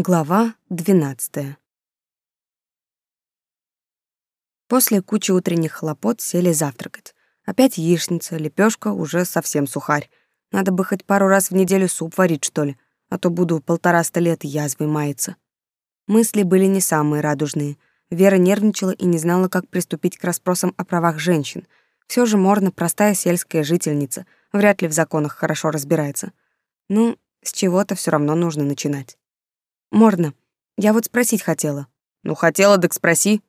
Глава 12. После кучи утренних хлопот сели завтракать. Опять яичница, лепешка, уже совсем сухарь. Надо бы хоть пару раз в неделю суп варить, что ли, а то буду полтораста лет язвой маяться. Мысли были не самые радужные. Вера нервничала и не знала, как приступить к расспросам о правах женщин. Все же Морна простая сельская жительница, вряд ли в законах хорошо разбирается. Ну, с чего-то все равно нужно начинать. Морна, я вот спросить хотела. Ну, хотела, так спроси.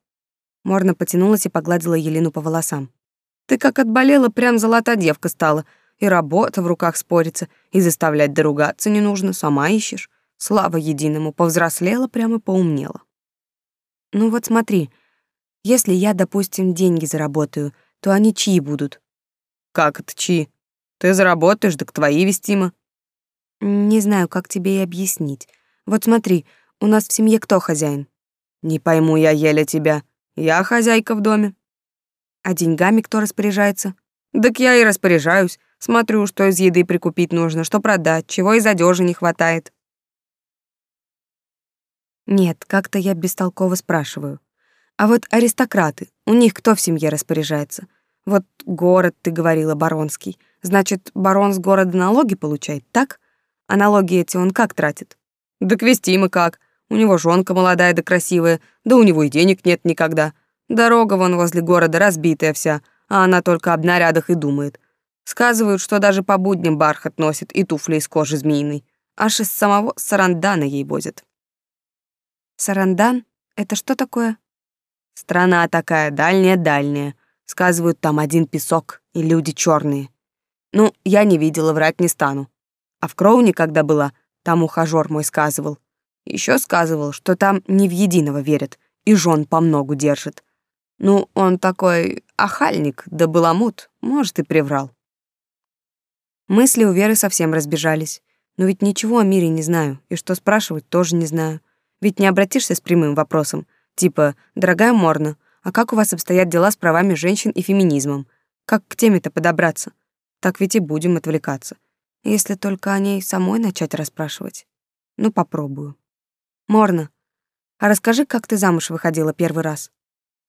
Морна потянулась и погладила Елену по волосам. Ты как отболела, прям золотая девка стала. И работа в руках спорится, и заставлять доругаться не нужно, сама ищешь. Слава единому, повзрослела, прямо поумнела. Ну вот смотри, если я, допустим, деньги заработаю, то они чьи будут? Как это чьи? Ты заработаешь, так твои вестимо. Не знаю, как тебе и объяснить. Вот смотри, у нас в семье кто хозяин? Не пойму я еле тебя. Я хозяйка в доме. А деньгами кто распоряжается? Так я и распоряжаюсь. Смотрю, что из еды прикупить нужно, что продать, чего из одежды не хватает. Нет, как-то я бестолково спрашиваю. А вот аристократы, у них кто в семье распоряжается? Вот город, ты говорила, баронский. Значит, барон с города налоги получает, так? А налоги эти он как тратит? Да квести мы как. У него жонка молодая да красивая, да у него и денег нет никогда. Дорога вон возле города разбитая вся, а она только об нарядах и думает. Сказывают, что даже по будням бархат носит и туфли из кожи змеиной. Аж из самого Сарандана ей возят. Сарандан? Это что такое? Страна такая, дальняя-дальняя. Сказывают, там один песок и люди черные. Ну, я не видела, врать не стану. А в Кроуне, когда была, там ухажёр мой сказывал. Еще сказывал, что там не в единого верят и жен по многу держит. Ну, он такой ахальник да баламут, может, и приврал. Мысли у Веры совсем разбежались. Но ведь ничего о мире не знаю, и что спрашивать тоже не знаю. Ведь не обратишься с прямым вопросом, типа «Дорогая Морна, а как у вас обстоят дела с правами женщин и феминизмом? Как к теме-то подобраться?» Так ведь и будем отвлекаться. Если только о ней самой начать расспрашивать. Ну, попробую. Морна, а расскажи, как ты замуж выходила первый раз?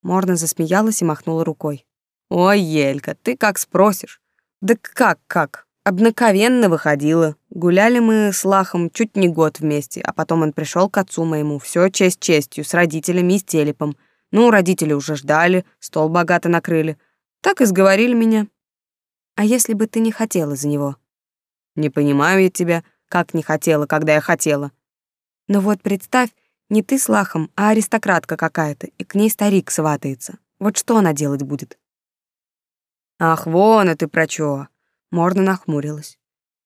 Морна засмеялась и махнула рукой. Ой, Елька, ты как спросишь? Да как-как? Обнаковенно выходила. Гуляли мы с Лахом чуть не год вместе, а потом он пришел к отцу моему, все честь честью, с родителями и с телепом. Ну, родители уже ждали, стол богато накрыли. Так и сговорили меня. А если бы ты не хотела за него? Не понимаю я тебя, как не хотела, когда я хотела. Но вот представь, не ты с лахом, а аристократка какая-то, и к ней старик сватается. Вот что она делать будет? Ах, вон, а ты про чё? Морна нахмурилась.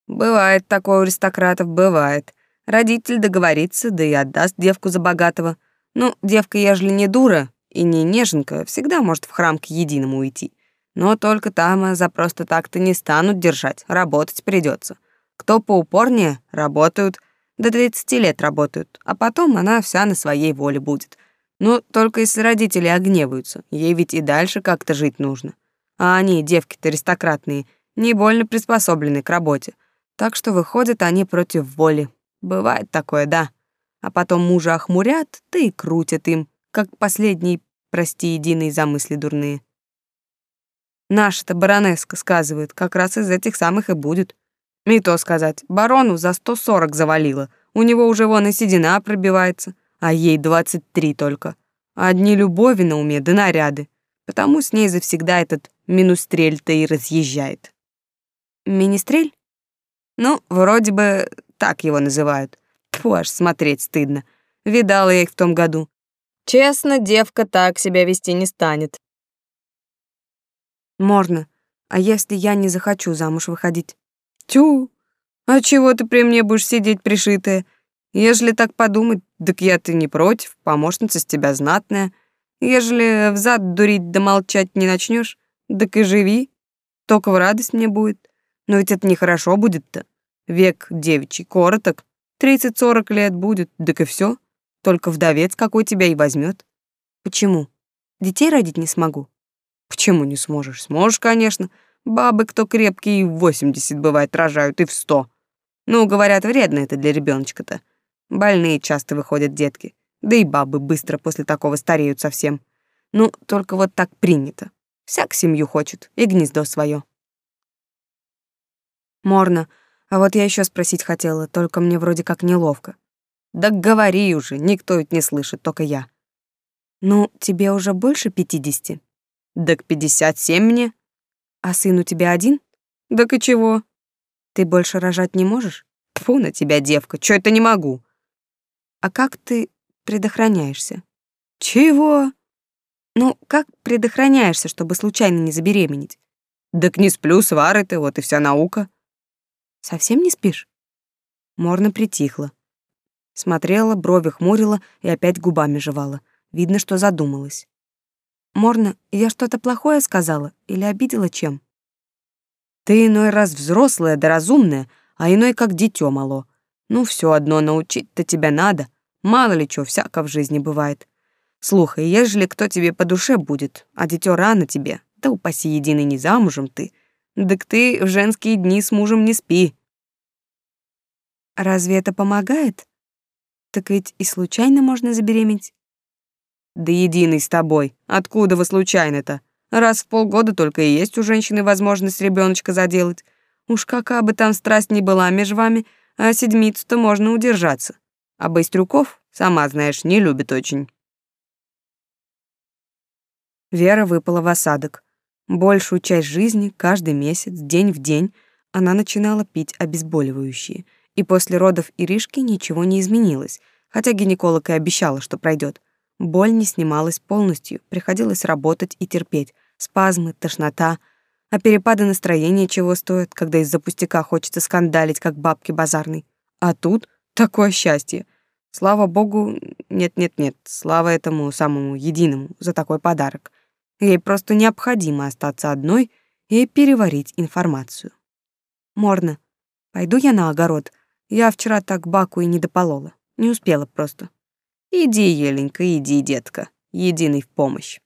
Бывает такое у аристократов, бывает. Родитель договорится, да и отдаст девку за богатого. Ну, девка, ежели не дура и не неженка, всегда может в храм к единому уйти. Но только там а за просто так-то не станут держать, работать придется. Кто поупорнее, работают, до 30 лет работают, а потом она вся на своей воле будет. Ну, только если родители огневаются, ей ведь и дальше как-то жить нужно. А они, девки-то аристократные, не больно приспособлены к работе. Так что выходят они против воли. Бывает такое, да. А потом мужа охмурят, да и крутят им, как последний, прости, единые замысли дурные. Наша-то баронеска, сказывает, как раз из этих самых и будет. И то сказать, барону за 140 завалило. У него уже вон и седина пробивается, а ей 23 только. Одни любови на уме да наряды. Потому с ней завсегда этот минустрель-то и разъезжает. Министрель? Ну, вроде бы так его называют. Фу, аж смотреть стыдно. Видала я их в том году. Честно, девка так себя вести не станет. Можно. А если я не захочу замуж выходить? Тю, а чего ты при мне будешь сидеть пришитая? Ежели так подумать, так я-то не против, помощница с тебя знатная. Ежели взад дурить да молчать не начнешь, так и живи. Только в радость мне будет. Но ведь это нехорошо будет-то. Век девичий короток, тридцать-сорок лет будет, так и все. Только вдовец какой тебя и возьмет. Почему? Детей родить не смогу. Почему не сможешь? Сможешь, конечно. Бабы, кто крепкие, и в восемьдесят бывает рожают, и в сто. Ну, говорят, вредно это для ребеночка-то. Больные часто выходят детки. Да и бабы быстро после такого стареют совсем. Ну, только вот так принято. Всяк семью хочет и гнездо свое. Морно, а вот я еще спросить хотела, только мне вроде как неловко. Да говори уже, никто ведь не слышит, только я. Ну, тебе уже больше пятидесяти? Да к пятьдесят семь мне. А сын у тебя один? Да и чего? Ты больше рожать не можешь? Фу на тебя, девка, чё это не могу? А как ты предохраняешься? Чего? Ну, как предохраняешься, чтобы случайно не забеременеть? Так не сплю, свары ты, вот и вся наука. Совсем не спишь? Морна притихла. Смотрела, брови хмурила и опять губами жевала. Видно, что задумалась. Морна, я что-то плохое сказала или обидела чем? Ты иной раз взрослая да разумная, а иной как дитё мало. Ну, все одно научить-то тебя надо. Мало ли чего всяко в жизни бывает. Слухай, ежели кто тебе по душе будет, а дитё рано тебе, да упаси единый не замужем ты, так ты в женские дни с мужем не спи. Разве это помогает? Так ведь и случайно можно забеременеть. Да единый с тобой. Откуда вы случайно-то? Раз в полгода только и есть у женщины возможность ребеночка заделать. Уж какая бы там страсть ни была между вами, а седмицу-то можно удержаться. А Быстрюков, сама знаешь, не любит очень. Вера выпала в осадок. Большую часть жизни, каждый месяц, день в день, она начинала пить обезболивающие. И после родов Иришки ничего не изменилось, хотя гинеколог и обещала, что пройдет. Боль не снималась полностью, приходилось работать и терпеть. Спазмы, тошнота, а перепады настроения чего стоят, когда из-за пустяка хочется скандалить, как бабки базарной. А тут такое счастье. Слава богу, нет-нет-нет, слава этому самому единому за такой подарок. Ей просто необходимо остаться одной и переварить информацию. Морно, пойду я на огород. Я вчера так баку и не дополола. Не успела просто. Иди, Еленька, иди, детка. Единый в помощь.